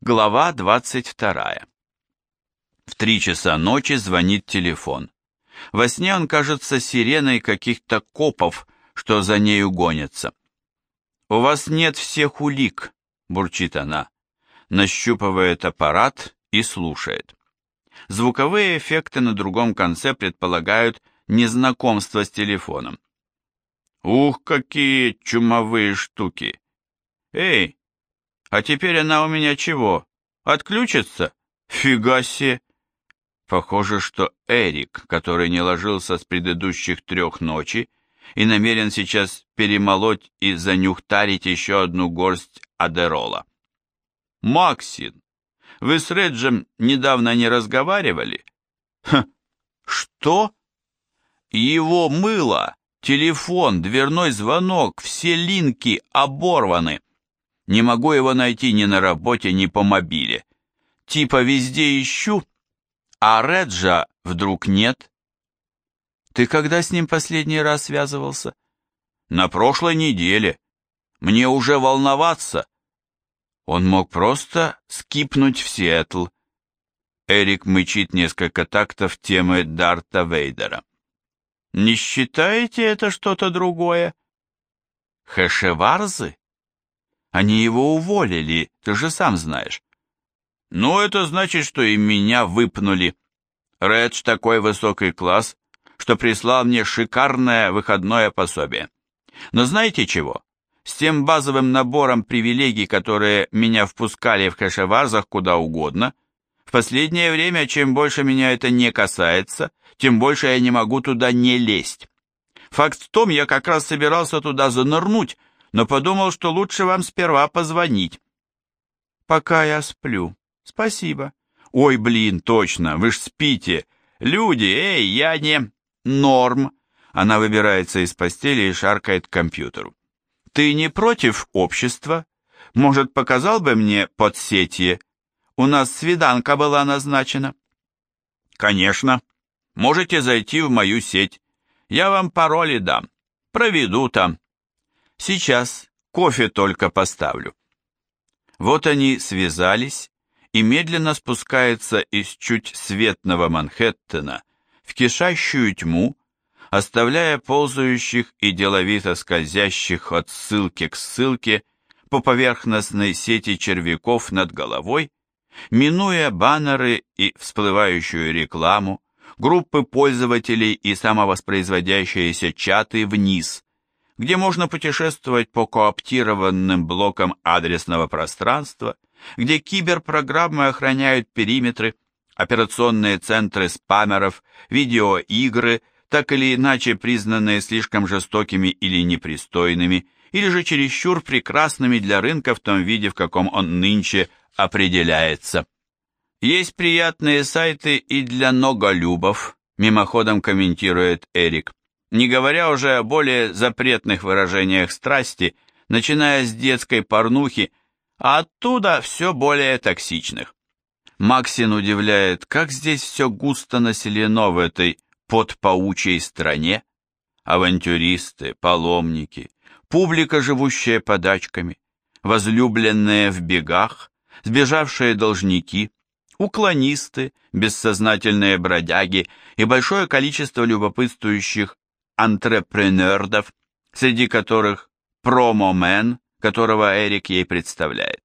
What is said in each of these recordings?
Глава 22. В три часа ночи звонит телефон. Во сне он кажется сиреной каких-то копов, что за нею гонятся. «У вас нет всех улик», — бурчит она, нащупывает аппарат и слушает. Звуковые эффекты на другом конце предполагают незнакомство с телефоном. «Ух, какие чумовые штуки! Эй, а теперь она у меня чего? Отключится? Фига себе! Похоже, что Эрик, который не ложился с предыдущих трех ночи и намерен сейчас перемолоть и занюхтарить еще одну горсть адерола. Максин, вы с Реджем недавно не разговаривали? Ха, что? Его мыло, телефон, дверной звонок, все линки оборваны. Не могу его найти ни на работе, ни по мобиле. Типа везде ищу, а Реджа вдруг нет. Ты когда с ним последний раз связывался? На прошлой неделе. Мне уже волноваться. Он мог просто скипнуть в Сиэтл. Эрик мычит несколько тактов темы Дарта Вейдера. Не считаете это что-то другое? Хэшеварзы? Они его уволили, ты же сам знаешь. Ну, это значит, что и меня выпнули. Редж такой высокий класс, что прислал мне шикарное выходное пособие. Но знаете чего? С тем базовым набором привилегий, которые меня впускали в кэшеварзах куда угодно, в последнее время, чем больше меня это не касается, тем больше я не могу туда не лезть. Факт в том, я как раз собирался туда занырнуть, но подумал, что лучше вам сперва позвонить. Пока я сплю. Спасибо. Ой, блин, точно, вы ж спите. Люди, эй, я не... Норм. Она выбирается из постели и шаркает к компьютеру. Ты не против общества? Может, показал бы мне подсетье? У нас свиданка была назначена. Конечно. Можете зайти в мою сеть. Я вам пароли дам. Проведу там. Сейчас кофе только поставлю. Вот они связались и медленно спускаются из чуть светного Манхэттена в кишащую тьму, оставляя ползающих и деловито скользящих от ссылки к ссылке по поверхностной сети червяков над головой, минуя баннеры и всплывающую рекламу, группы пользователей и самовоспроизводящиеся чаты вниз, где можно путешествовать по кооптированным блокам адресного пространства, где киберпрограммы охраняют периметры, операционные центры спамеров, видеоигры, так или иначе признанные слишком жестокими или непристойными, или же чересчур прекрасными для рынка в том виде, в каком он нынче определяется. Есть приятные сайты и для ноголюбов, мимоходом комментирует Эрик не говоря уже о более запретных выражениях страсти, начиная с детской порнухи, а оттуда все более токсичных. Максин удивляет, как здесь все густо населено в этой подпаучей стране. Авантюристы, паломники, публика, живущая подачками, возлюбленные в бегах, сбежавшие должники, уклонисты, бессознательные бродяги и большое количество любопытствующих антрепренердов, среди которых промомен, которого Эрик ей представляет.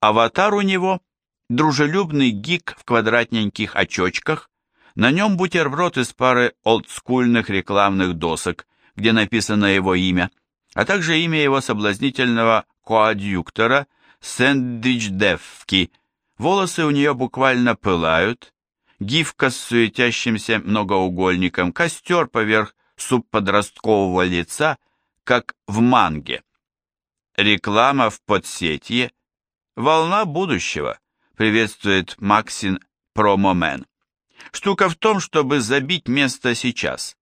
Аватар у него – дружелюбный гик в квадратненьких очочках, на нем бутерброд из пары олдскульных рекламных досок, где написано его имя, а также имя его соблазнительного коадьюктора Сэндвич-Девки. Волосы у нее буквально пылают, гифка с суетящимся многоугольником, костер поверх субподросткового лица, как в манге. Реклама в подсетье. Волна будущего, приветствует Максин Промомен. Штука в том, чтобы забить место сейчас.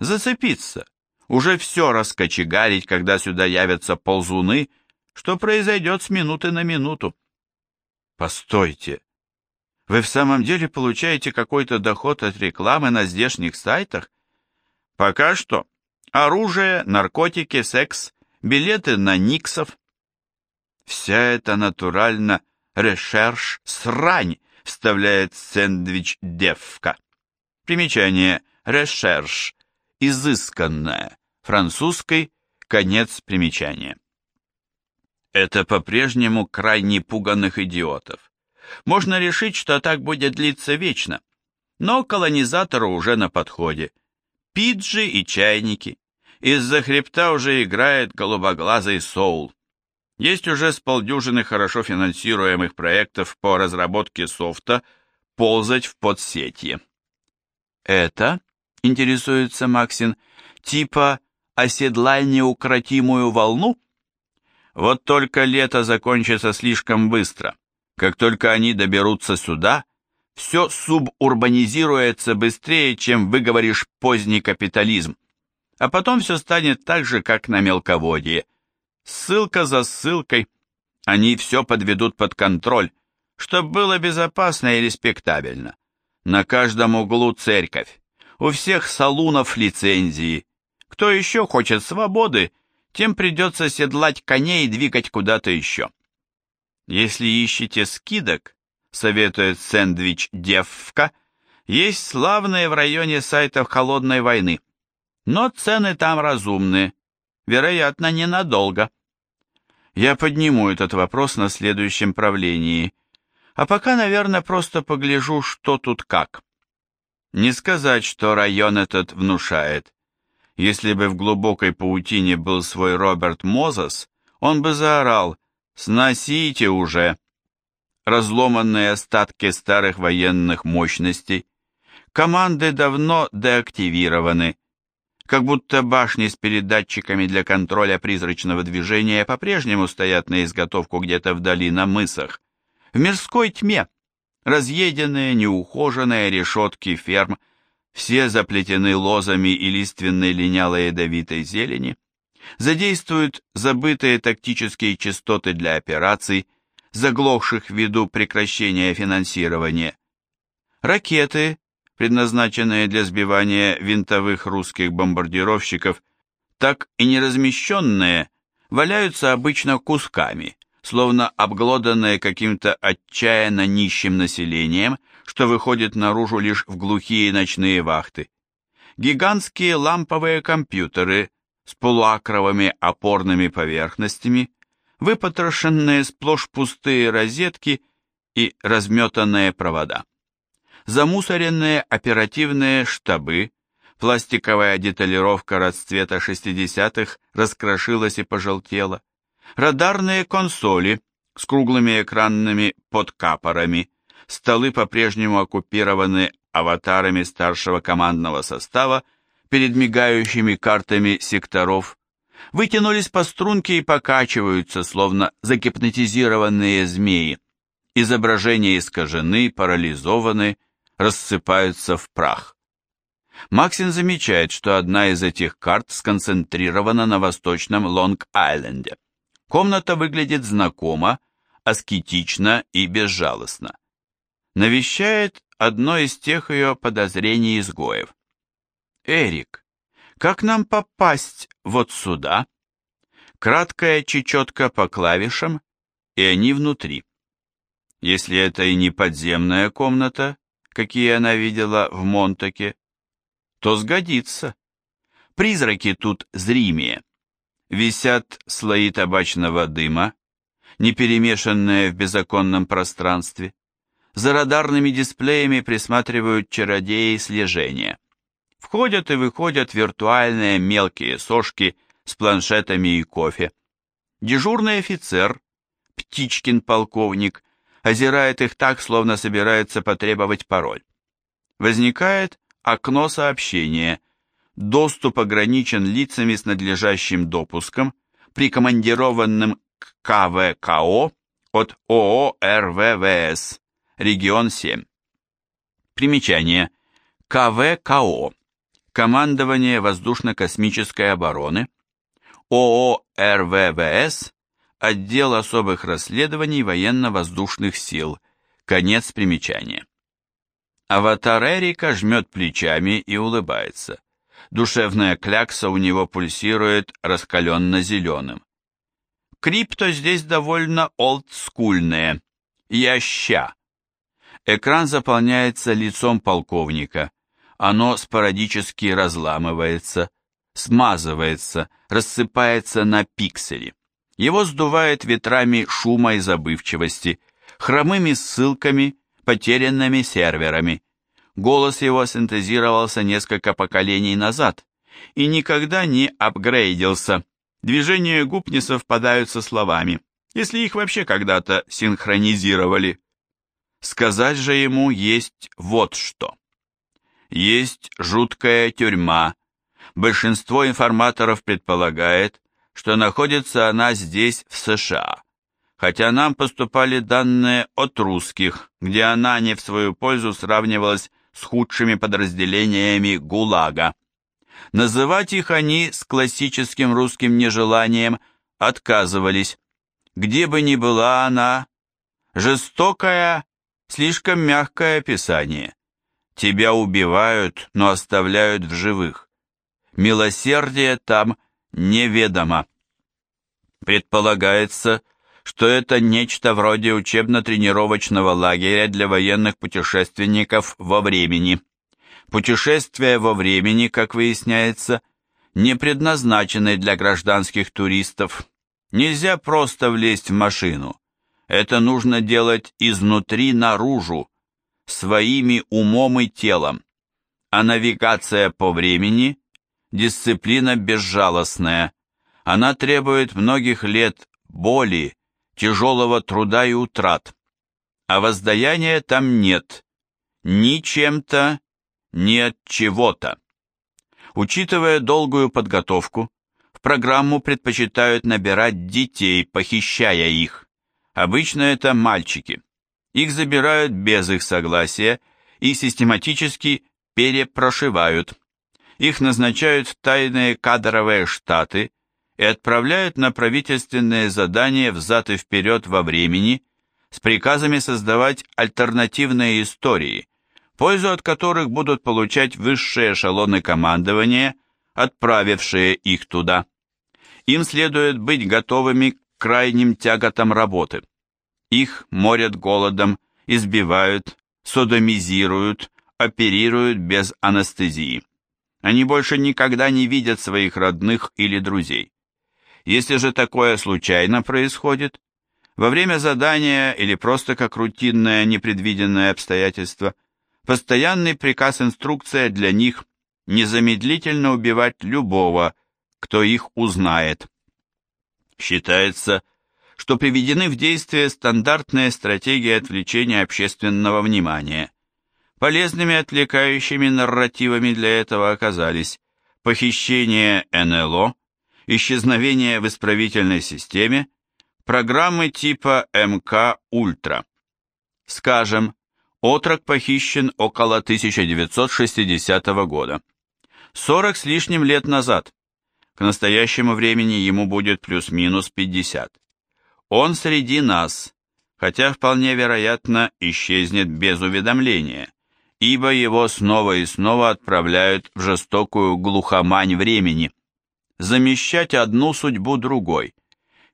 Зацепиться. Уже все раскочегарить, когда сюда явятся ползуны, что произойдет с минуты на минуту. Постойте. Вы в самом деле получаете какой-то доход от рекламы на здешних сайтах? Пока что оружие, наркотики, секс, билеты на Никсов. Вся эта натурально «Решерш срань», вставляет сэндвич девка. Примечание «решерш» – изысканная, французской конец примечания. Это по-прежнему крайне пуганных идиотов. Можно решить, что так будет длиться вечно, но колонизатору уже на подходе. Пиджи и чайники. Из-за хребта уже играет голубоглазый соул. Есть уже с полдюжины хорошо финансируемых проектов по разработке софта ползать в подсетье. Это, интересуется Максин, типа оседлай неукротимую волну? Вот только лето закончится слишком быстро. Как только они доберутся сюда, все субурбанизируется быстрее, чем выговоришь поздний капитализм. А потом все станет так же, как на мелководье. Ссылка за ссылкой. Они все подведут под контроль, чтобы было безопасно и респектабельно. На каждом углу церковь. У всех салунов лицензии. Кто еще хочет свободы, тем придется седлать коней и двигать куда-то еще. Если ищете скидок, советует сэндвич Девка, есть славные в районе сайтов холодной войны. Но цены там разумные, вероятно, ненадолго. Я подниму этот вопрос на следующем правлении, а пока, наверное, просто погляжу, что тут как. Не сказать, что район этот внушает. Если бы в глубокой паутине был свой Роберт Мозес, он бы заорал «Сносите уже!» Разломанные остатки старых военных мощностей. Команды давно деактивированы, как будто башни с передатчиками для контроля призрачного движения по-прежнему стоят на изготовку где-то вдали на мысах. В мирской тьме разъеденные, неухоженные решетки ферм, все заплетены лозами и лиственной линялой ядовитой зелени, задействуют забытые тактические частоты для операций, заглохших ввиду прекращения финансирования. Ракеты, предназначенные для сбивания винтовых русских бомбардировщиков, так и не размещенные, валяются обычно кусками, словно обглоданные каким-то отчаянно нищим населением, что выходит наружу лишь в глухие ночные вахты. Гигантские ламповые компьютеры с полуакровыми опорными поверхностями выпотрошенные сплошь пустые розетки и разметанные провода. Замусоренные оперативные штабы, пластиковая деталировка расцвета 60-х раскрошилась и пожелтела, радарные консоли с круглыми экранными подкапорами, столы по-прежнему оккупированы аватарами старшего командного состава перед мигающими картами секторов, вытянулись по струнке и покачиваются, словно загипнотизированные змеи. Изображения искажены, парализованы, рассыпаются в прах. Максин замечает, что одна из этих карт сконцентрирована на восточном Лонг-Айленде. Комната выглядит знакомо, аскетично и безжалостно. Навещает одно из тех ее подозрений изгоев. «Эрик, как нам попасть вот сюда? Краткая чечетка по клавишам, и они внутри. Если это и не подземная комната, какие она видела в Монтаке, то сгодится. Призраки тут зримее. Висят слои табачного дыма, не перемешанные в беззаконном пространстве. За радарными дисплеями присматривают чародеи слежения. Входят и выходят виртуальные мелкие сошки с планшетами и кофе. Дежурный офицер, Птичкин полковник, озирает их так, словно собирается потребовать пароль. Возникает окно сообщения. Доступ ограничен лицами с надлежащим допуском, прикомандированным к КВКО от ООО РВВС, регион 7. Примечание. КВКО Командование воздушно-космической обороны, ООО РВВС, Отдел особых расследований военно-воздушных сил, конец примечания. Аватар Эрика жмет плечами и улыбается. Душевная клякса у него пульсирует раскаленно-зеленым. Крипто здесь довольно олдскульные. яща. Экран заполняется лицом полковника. Оно спорадически разламывается, смазывается, рассыпается на пиксели. Его сдувает ветрами шума и забывчивости, хромыми ссылками, потерянными серверами. Голос его синтезировался несколько поколений назад и никогда не апгрейдился. Движения губ не совпадают со словами, если их вообще когда-то синхронизировали. Сказать же ему есть вот что. Есть жуткая тюрьма. Большинство информаторов предполагает, что находится она здесь, в США, хотя нам поступали данные от русских, где она не в свою пользу сравнивалась с худшими подразделениями ГУЛАГа. Называть их они с классическим русским нежеланием отказывались. Где бы ни была она, жестокая, слишком мягкое описание. Тебя убивают, но оставляют в живых. Милосердие там неведомо. Предполагается, что это нечто вроде учебно-тренировочного лагеря для военных путешественников во времени. Путешествия во времени, как выясняется, не предназначены для гражданских туристов. Нельзя просто влезть в машину. Это нужно делать изнутри наружу, своими умом и телом. А навигация по времени – дисциплина безжалостная. Она требует многих лет боли, тяжелого труда и утрат. А воздаяния там нет. Ни чем-то, ни от чего-то. Учитывая долгую подготовку, в программу предпочитают набирать детей, похищая их. Обычно это мальчики. Их забирают без их согласия и систематически перепрошивают. Их назначают в тайные кадровые штаты и отправляют на правительственные задания взад и вперед во времени с приказами создавать альтернативные истории, пользу от которых будут получать высшие эшелоны командования, отправившие их туда. Им следует быть готовыми к крайним тяготам работы. Их морят голодом, избивают, содомизируют, оперируют без анестезии. Они больше никогда не видят своих родных или друзей. Если же такое случайно происходит, во время задания или просто как рутинное непредвиденное обстоятельство, постоянный приказ-инструкция для них незамедлительно убивать любого, кто их узнает. Считается, что приведены в действие стандартные стратегии отвлечения общественного внимания. Полезными отвлекающими нарративами для этого оказались похищение НЛО, исчезновение в исправительной системе, программы типа МК Ультра. Скажем, отрок похищен около 1960 года. 40 с лишним лет назад. К настоящему времени ему будет плюс-минус 50. Он среди нас, хотя вполне вероятно исчезнет без уведомления, ибо его снова и снова отправляют в жестокую глухомань времени. Замещать одну судьбу другой,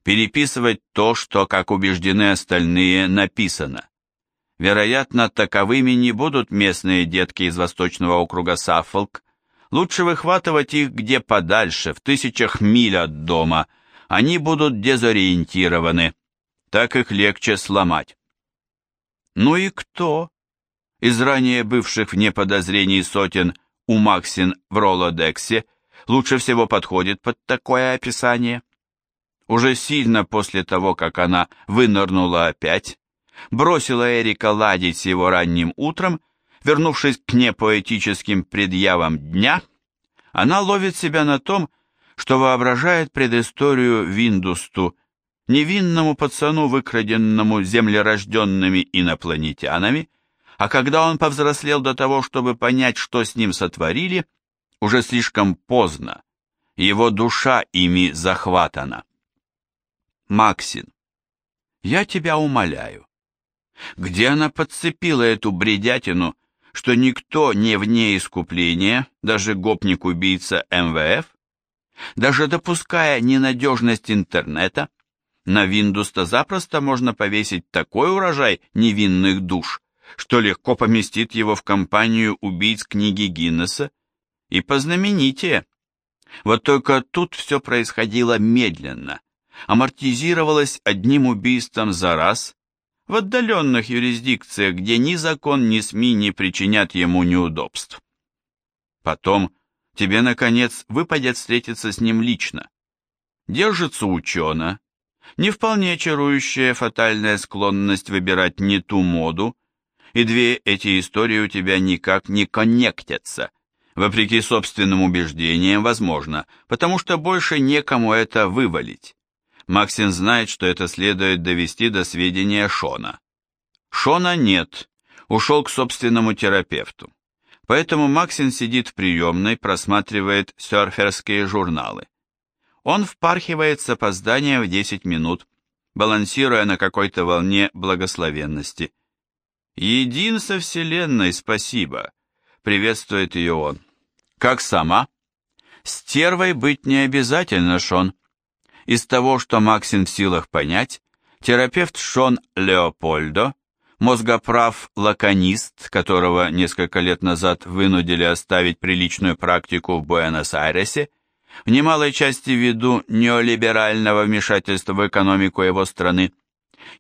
переписывать то, что, как убеждены остальные, написано. Вероятно, таковыми не будут местные детки из восточного округа Саффолк. Лучше выхватывать их где подальше, в тысячах миль от дома – они будут дезориентированы, так их легче сломать. Ну и кто из ранее бывших вне подозрений сотен у Максин в Ролодексе лучше всего подходит под такое описание? Уже сильно после того, как она вынырнула опять, бросила Эрика ладить с его ранним утром, вернувшись к непоэтическим предъявам дня, она ловит себя на том, что воображает предысторию Виндусту, невинному пацану, выкраденному землерожденными инопланетянами, а когда он повзрослел до того, чтобы понять, что с ним сотворили, уже слишком поздно, его душа ими захватана. Максин, я тебя умоляю, где она подцепила эту бредятину, что никто не вне искупления, даже гопник-убийца МВФ, даже допуская ненадежность интернета, На Виндуста запросто можно повесить такой урожай невинных душ, что легко поместит его в компанию убийц книги Гиннесса и познаменитее. Вот только тут все происходило медленно, амортизировалось одним убийством за раз, в отдаленных юрисдикциях, где ни закон, ни СМИ не причинят ему неудобств. Потом тебе, наконец, выпадет встретиться с ним лично. Держится учено, не вполне чарующая фатальная склонность выбирать не ту моду, и две эти истории у тебя никак не коннектятся, вопреки собственным убеждениям, возможно, потому что больше некому это вывалить. Максин знает, что это следует довести до сведения Шона. Шона нет, ушел к собственному терапевту. Поэтому Максин сидит в приемной, просматривает серферские журналы. Он впархивает с опозданием в 10 минут, балансируя на какой-то волне благословенности. «Един со Вселенной, спасибо!» — приветствует ее он. «Как сама?» «Стервой быть не обязательно, Шон». Из того, что Максин в силах понять, терапевт Шон Леопольдо, мозгоправ-лаконист, которого несколько лет назад вынудили оставить приличную практику в Буэнос-Айресе, в немалой части ввиду неолиберального вмешательства в экономику его страны,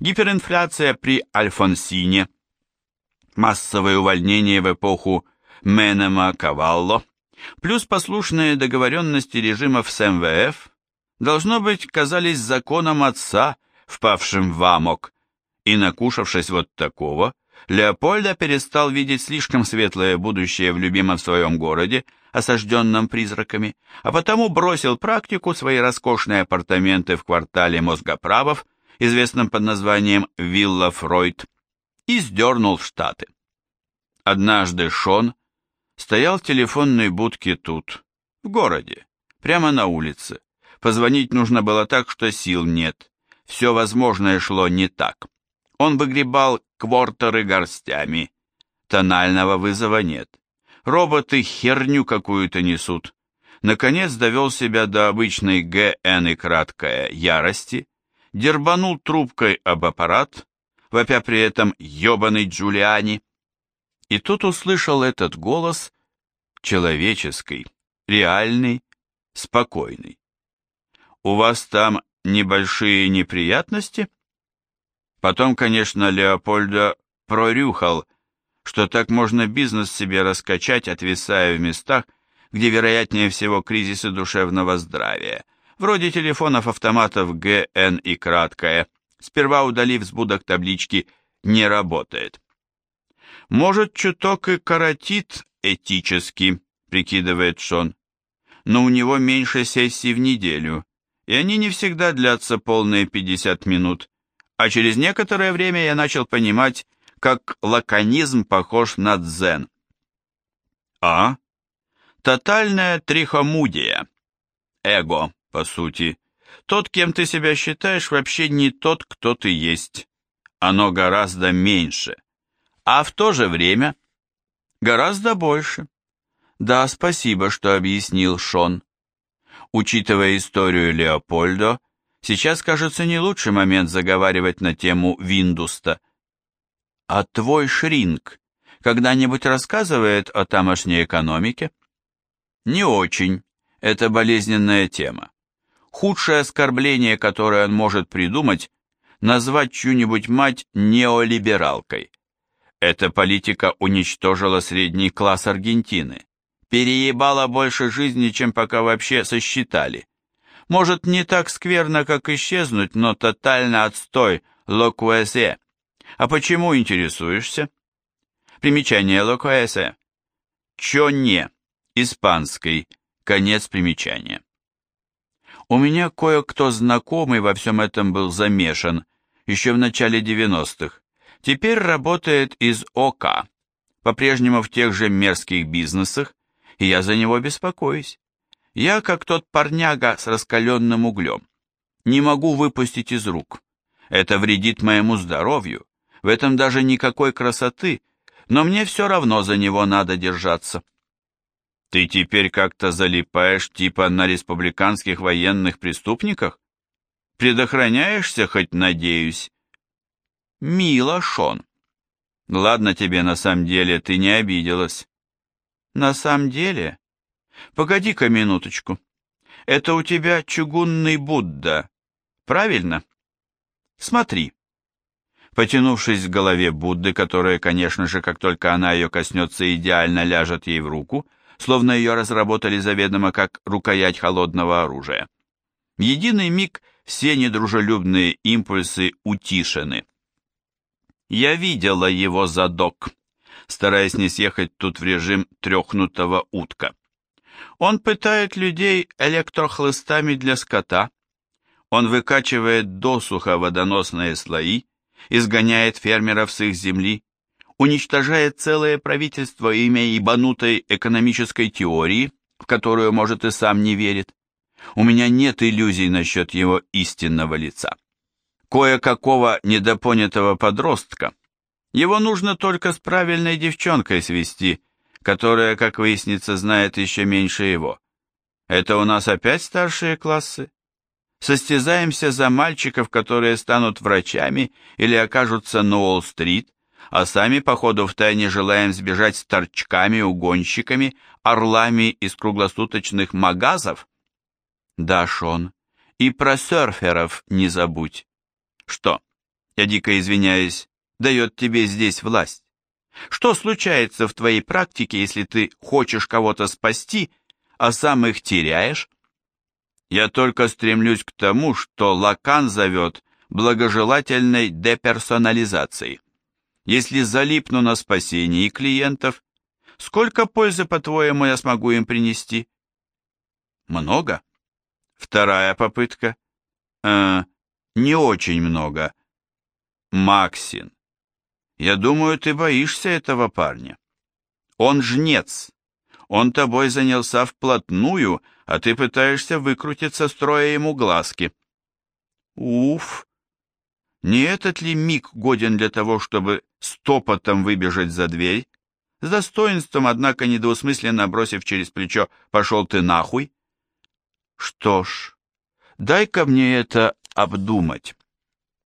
гиперинфляция при Альфонсине, массовое увольнение в эпоху Менема Кавалло, плюс послушные договоренности режимов с МВФ, должно быть, казались законом отца, впавшим в амок, и, накушавшись вот такого, Леопольда перестал видеть слишком светлое будущее в любимом своем городе, осажденном призраками, а потому бросил практику свои роскошные апартаменты в квартале мозгоправов, известном под названием Вилла Фройд, и сдернул в Штаты. Однажды Шон стоял в телефонной будке тут, в городе, прямо на улице. Позвонить нужно было так, что сил нет. Все возможное шло не так. Он выгребал квортеры горстями. Тонального вызова нет. Роботы херню какую-то несут. Наконец довел себя до обычной ГН и краткая ярости, дербанул трубкой об аппарат, вопя при этом ебаный Джулиани. И тут услышал этот голос человеческий, реальный, спокойный. «У вас там небольшие неприятности?» Потом, конечно, Леопольда прорюхал, что так можно бизнес себе раскачать, отвисая в местах, где вероятнее всего кризисы душевного здравия, вроде телефонов-автоматов ГН и краткое, сперва удалив с будок таблички «не работает». Может, чуток и коротит этически, прикидывает Шон, но у него меньше сессий в неделю, и они не всегда длятся полные 50 минут, а через некоторое время я начал понимать, как лаконизм похож на дзен. А? Тотальная трихомудия. Эго, по сути. Тот, кем ты себя считаешь, вообще не тот, кто ты есть. Оно гораздо меньше. А в то же время гораздо больше. Да, спасибо, что объяснил Шон. Учитывая историю Леопольдо, Сейчас, кажется, не лучший момент заговаривать на тему Виндуста. А твой Шринг когда-нибудь рассказывает о тамошней экономике? Не очень. Это болезненная тема. Худшее оскорбление, которое он может придумать, назвать чью-нибудь мать неолибералкой. Эта политика уничтожила средний класс Аргентины, переебала больше жизни, чем пока вообще сосчитали. Может, не так скверно, как исчезнуть, но тотально отстой, локуэсе. А почему интересуешься? Примечание локуэсе. Чё не, испанский, конец примечания. У меня кое-кто знакомый во всем этом был замешан, еще в начале 90-х. Теперь работает из ОК, по-прежнему в тех же мерзких бизнесах, и я за него беспокоюсь. Я как тот парняга с раскаленным углем. Не могу выпустить из рук. Это вредит моему здоровью. В этом даже никакой красоты, но мне все равно за него надо держаться. Ты теперь как-то залипаешь типа на республиканских военных преступниках? Предохраняешься, хоть надеюсь? Мило, Шон. Ладно тебе на самом деле, ты не обиделась. На самом деле? Погоди-ка минуточку. Это у тебя чугунный Будда, правильно? Смотри. Потянувшись к голове Будды, которая, конечно же, как только она ее коснется, идеально ляжет ей в руку, словно ее разработали заведомо как рукоять холодного оружия. В единый миг все недружелюбные импульсы утишены. Я видела его задок, стараясь не съехать тут в режим трехнутого утка. Он пытает людей электрохлыстами для скота, он выкачивает досуха водоносные слои, изгоняет фермеров с их земли, уничтожает целое правительство имя ебанутой экономической теории, в которую, может, и сам не верит. У меня нет иллюзий насчет его истинного лица. Кое-какого недопонятого подростка. Его нужно только с правильной девчонкой свести, которая, как выяснится, знает еще меньше его. Это у нас опять старшие классы? Состязаемся за мальчиков, которые станут врачами или окажутся на Уолл-стрит, а сами, походу, втайне желаем сбежать с торчками, угонщиками, орлами из круглосуточных магазов? Да, Шон, и про серферов не забудь. Что, я дико извиняюсь, дает тебе здесь власть? Что случается в твоей практике, если ты хочешь кого-то спасти, а сам их теряешь? Я только стремлюсь к тому, что Лакан зовет благожелательной деперсонализацией. Если залипну на спасении клиентов, сколько пользы, по-твоему, я смогу им принести? Много? Вторая попытка? Э, не очень много. Максин, я думаю, ты боишься этого парня. Он жнец. Он тобой занялся вплотную, а ты пытаешься выкрутиться, строя ему глазки. Уф! Не этот ли миг годен для того, чтобы стопотом выбежать за дверь? С достоинством, однако, недвусмысленно бросив через плечо «пошел ты нахуй». Что ж, дай-ка мне это обдумать.